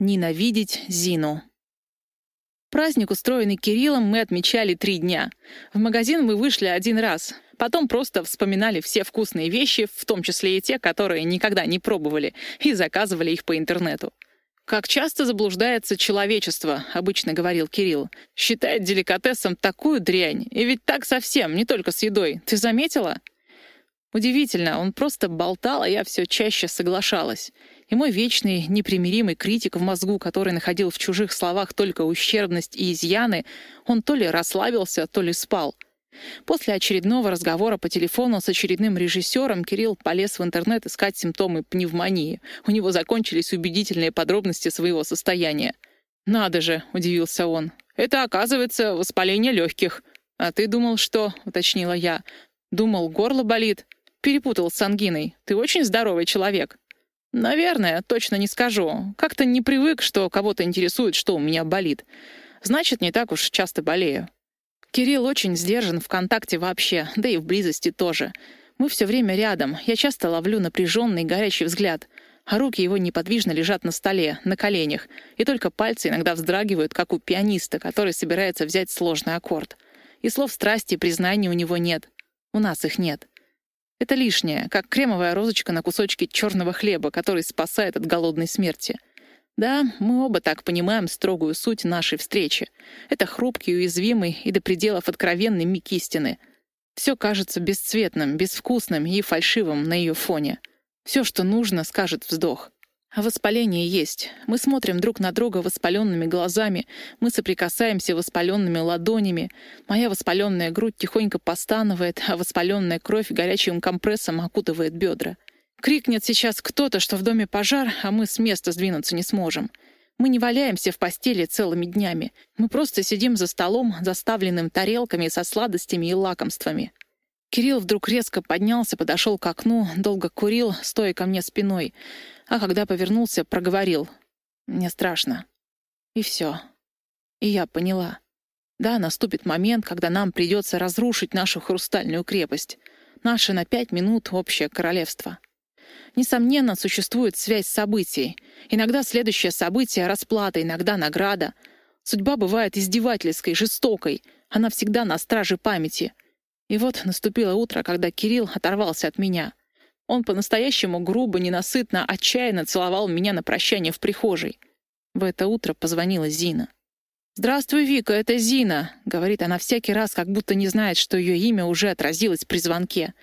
Ненавидеть Зину. Праздник, устроенный Кириллом, мы отмечали три дня. В магазин мы вышли один раз. Потом просто вспоминали все вкусные вещи, в том числе и те, которые никогда не пробовали, и заказывали их по интернету. «Как часто заблуждается человечество», — обычно говорил Кирилл. «Считает деликатесом такую дрянь. И ведь так совсем, не только с едой. Ты заметила?» Удивительно, он просто болтал, а я все чаще соглашалась. И мой вечный, непримиримый критик в мозгу, который находил в чужих словах только ущербность и изъяны, он то ли расслабился, то ли спал. После очередного разговора по телефону с очередным режиссером Кирилл полез в интернет искать симптомы пневмонии. У него закончились убедительные подробности своего состояния. «Надо же», — удивился он, — «это, оказывается, воспаление легких». «А ты думал, что?» — уточнила я. «Думал, горло болит». Перепутал с ангиной. Ты очень здоровый человек. Наверное, точно не скажу. Как-то не привык, что кого-то интересует, что у меня болит. Значит, не так уж часто болею. Кирилл очень сдержан в контакте вообще, да и в близости тоже. Мы все время рядом. Я часто ловлю напряженный горячий взгляд, а руки его неподвижно лежат на столе, на коленях, и только пальцы иногда вздрагивают, как у пианиста, который собирается взять сложный аккорд. И слов страсти и признания у него нет. У нас их нет. Это лишнее, как кремовая розочка на кусочке черного хлеба, который спасает от голодной смерти. Да, мы оба так понимаем строгую суть нашей встречи. Это хрупкий, уязвимый и до пределов откровенный миг истины. Все кажется бесцветным, безвкусным и фальшивым на ее фоне. Все, что нужно, скажет вздох. Воспаление есть. Мы смотрим друг на друга воспаленными глазами, мы соприкасаемся воспаленными ладонями. Моя воспаленная грудь тихонько постанывает, а воспаленная кровь горячим компрессом окутывает бедра. Крикнет сейчас кто-то, что в доме пожар, а мы с места сдвинуться не сможем. Мы не валяемся в постели целыми днями. Мы просто сидим за столом, заставленным тарелками со сладостями и лакомствами. Кирилл вдруг резко поднялся, подошел к окну, долго курил, стоя ко мне спиной — а когда повернулся, проговорил. «Мне страшно». И все. И я поняла. Да, наступит момент, когда нам придется разрушить нашу хрустальную крепость, наше на пять минут общее королевство. Несомненно, существует связь событий. Иногда следующее событие — расплата, иногда награда. Судьба бывает издевательской, жестокой. Она всегда на страже памяти. И вот наступило утро, когда Кирилл оторвался от меня — он по-настоящему грубо, ненасытно, отчаянно целовал меня на прощание в прихожей. В это утро позвонила Зина. «Здравствуй, Вика, это Зина», — говорит она всякий раз, как будто не знает, что ее имя уже отразилось при звонке.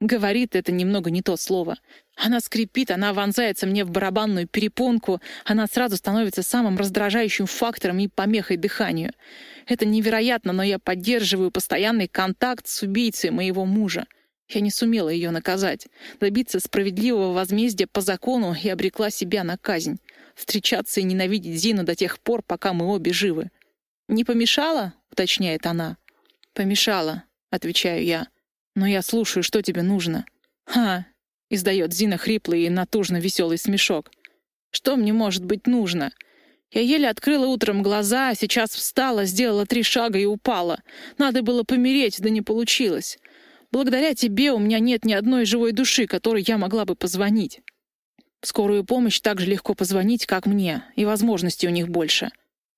Говорит это немного не то слово. Она скрипит, она вонзается мне в барабанную перепонку, она сразу становится самым раздражающим фактором и помехой дыханию. Это невероятно, но я поддерживаю постоянный контакт с убийцей моего мужа. Я не сумела ее наказать, добиться справедливого возмездия по закону и обрекла себя на казнь. Встречаться и ненавидеть Зину до тех пор, пока мы обе живы. «Не помешала?» — уточняет она. «Помешала», — отвечаю я. «Но я слушаю, что тебе нужно». «Ха!» — издает Зина хриплый и натужно веселый смешок. «Что мне может быть нужно?» Я еле открыла утром глаза, а сейчас встала, сделала три шага и упала. Надо было помереть, да не получилось. Благодаря тебе у меня нет ни одной живой души, которой я могла бы позвонить. Скорую помощь так же легко позвонить, как мне, и возможностей у них больше.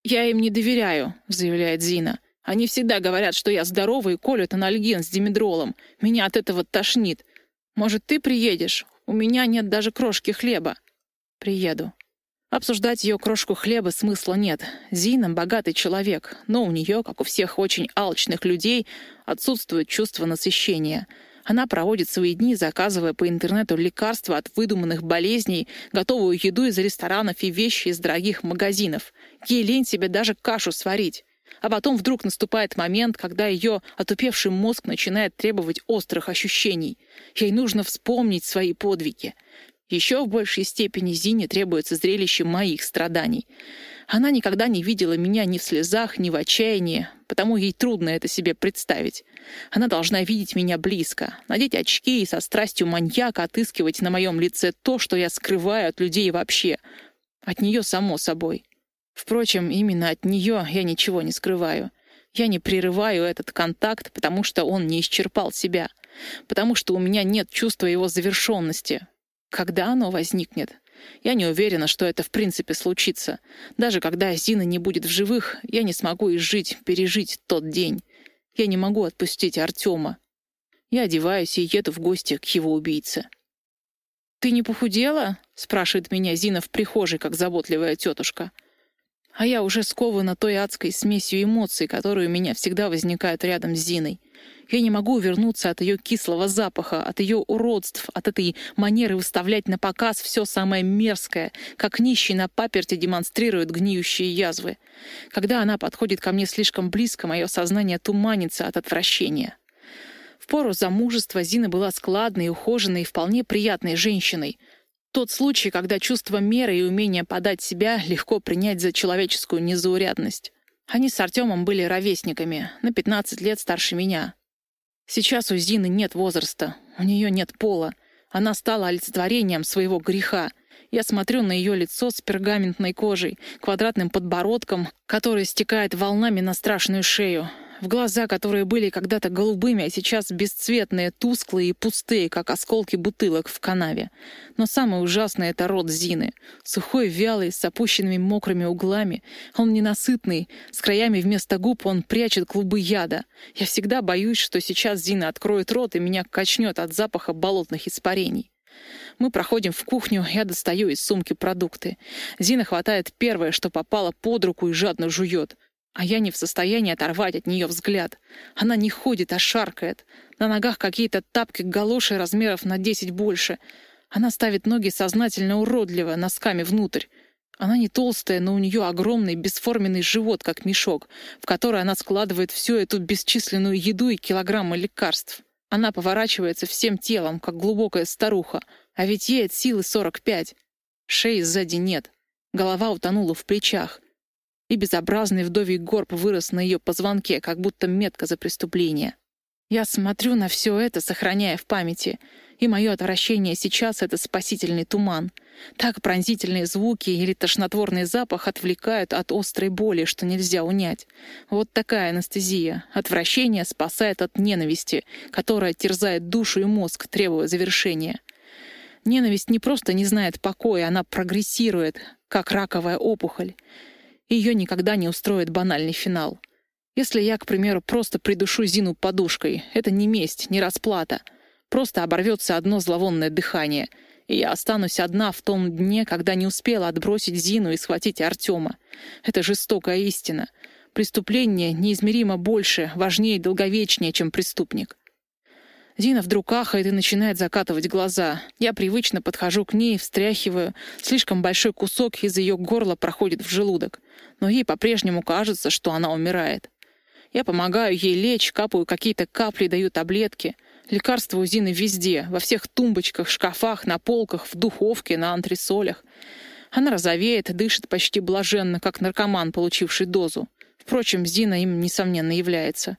«Я им не доверяю», — заявляет Зина. «Они всегда говорят, что я здоровый и колют анальген с димедролом. Меня от этого тошнит. Может, ты приедешь? У меня нет даже крошки хлеба». «Приеду», Обсуждать ее крошку хлеба смысла нет. Зина — богатый человек, но у нее, как у всех очень алчных людей, отсутствует чувство насыщения. Она проводит свои дни, заказывая по интернету лекарства от выдуманных болезней, готовую еду из ресторанов и вещи из дорогих магазинов. Ей лень себе даже кашу сварить. А потом вдруг наступает момент, когда ее отупевший мозг начинает требовать острых ощущений. Ей нужно вспомнить свои подвиги. Еще в большей степени Зине требуется зрелище моих страданий. Она никогда не видела меня ни в слезах, ни в отчаянии, потому ей трудно это себе представить. Она должна видеть меня близко, надеть очки и со страстью маньяка отыскивать на моем лице то, что я скрываю от людей вообще. От нее, само собой. Впрочем, именно от нее я ничего не скрываю. Я не прерываю этот контакт, потому что он не исчерпал себя, потому что у меня нет чувства его завершенности, когда оно возникнет? Я не уверена, что это в принципе случится. Даже когда Зина не будет в живых, я не смогу изжить, пережить тот день. Я не могу отпустить Артема. Я одеваюсь и еду в гости к его убийце. «Ты не похудела?» — спрашивает меня Зина в прихожей, как заботливая тетушка. А я уже скована той адской смесью эмоций, которые у меня всегда возникают рядом с Зиной. Я не могу увернуться от ее кислого запаха, от ее уродств, от этой манеры выставлять на показ все самое мерзкое, как нищий на паперте демонстрирует гниющие язвы. Когда она подходит ко мне слишком близко, мое сознание туманится от отвращения пору замужества Зина была складной, ухоженной и вполне приятной женщиной. Тот случай, когда чувство меры и умение подать себя легко принять за человеческую незаурядность. Они с Артемом были ровесниками, на 15 лет старше меня. Сейчас у Зины нет возраста, у нее нет пола. Она стала олицетворением своего греха. Я смотрю на ее лицо с пергаментной кожей, квадратным подбородком, который стекает волнами на страшную шею в глаза, которые были когда-то голубыми, а сейчас бесцветные, тусклые и пустые, как осколки бутылок в канаве. Но самое ужасное — это рот Зины. Сухой, вялый, с опущенными мокрыми углами. Он ненасытный, с краями вместо губ он прячет клубы яда. Я всегда боюсь, что сейчас Зина откроет рот и меня качнет от запаха болотных испарений. Мы проходим в кухню, я достаю из сумки продукты. Зина хватает первое, что попало под руку и жадно жует. А я не в состоянии оторвать от нее взгляд. Она не ходит, а шаркает. На ногах какие-то тапки-галоши размеров на десять больше. Она ставит ноги сознательно уродливо, носками внутрь. Она не толстая, но у нее огромный бесформенный живот, как мешок, в который она складывает всю эту бесчисленную еду и килограммы лекарств. Она поворачивается всем телом, как глубокая старуха, а ведь ей от силы сорок пять. Шеи сзади нет. Голова утонула в плечах и безобразный вдовий горб вырос на ее позвонке, как будто метка за преступление. Я смотрю на все это, сохраняя в памяти, и мое отвращение сейчас — это спасительный туман. Так пронзительные звуки или тошнотворный запах отвлекают от острой боли, что нельзя унять. Вот такая анестезия. Отвращение спасает от ненависти, которая терзает душу и мозг, требуя завершения. Ненависть не просто не знает покоя, она прогрессирует, как раковая опухоль ее никогда не устроит банальный финал. Если я, к примеру, просто придушу Зину подушкой, это не месть, не расплата. Просто оборвется одно зловонное дыхание, и я останусь одна в том дне, когда не успела отбросить Зину и схватить Артема. Это жестокая истина. Преступление неизмеримо больше, важнее и долговечнее, чем преступник. Дина вдруг ахает и начинает закатывать глаза. Я привычно подхожу к ней, встряхиваю. Слишком большой кусок из ее горла проходит в желудок. Но ей по-прежнему кажется, что она умирает. Я помогаю ей лечь, капаю какие-то капли, даю таблетки. Лекарства у Зины везде, во всех тумбочках, шкафах, на полках, в духовке, на антресолях. Она розовеет, дышит почти блаженно, как наркоман, получивший дозу. Впрочем, Зина им, несомненно, является.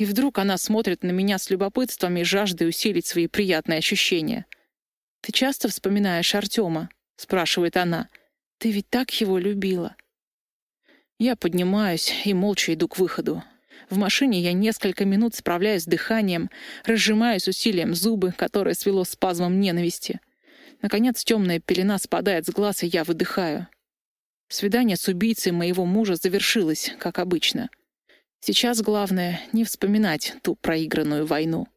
И вдруг она смотрит на меня с любопытством и жаждой усилить свои приятные ощущения. «Ты часто вспоминаешь Артема?» — спрашивает она. «Ты ведь так его любила». Я поднимаюсь и молча иду к выходу. В машине я несколько минут справляюсь с дыханием, разжимаюсь усилием зубы, которое свело спазмом ненависти. Наконец темная пелена спадает с глаз, и я выдыхаю. Свидание с убийцей моего мужа завершилось, как обычно — Сейчас главное — не вспоминать ту проигранную войну.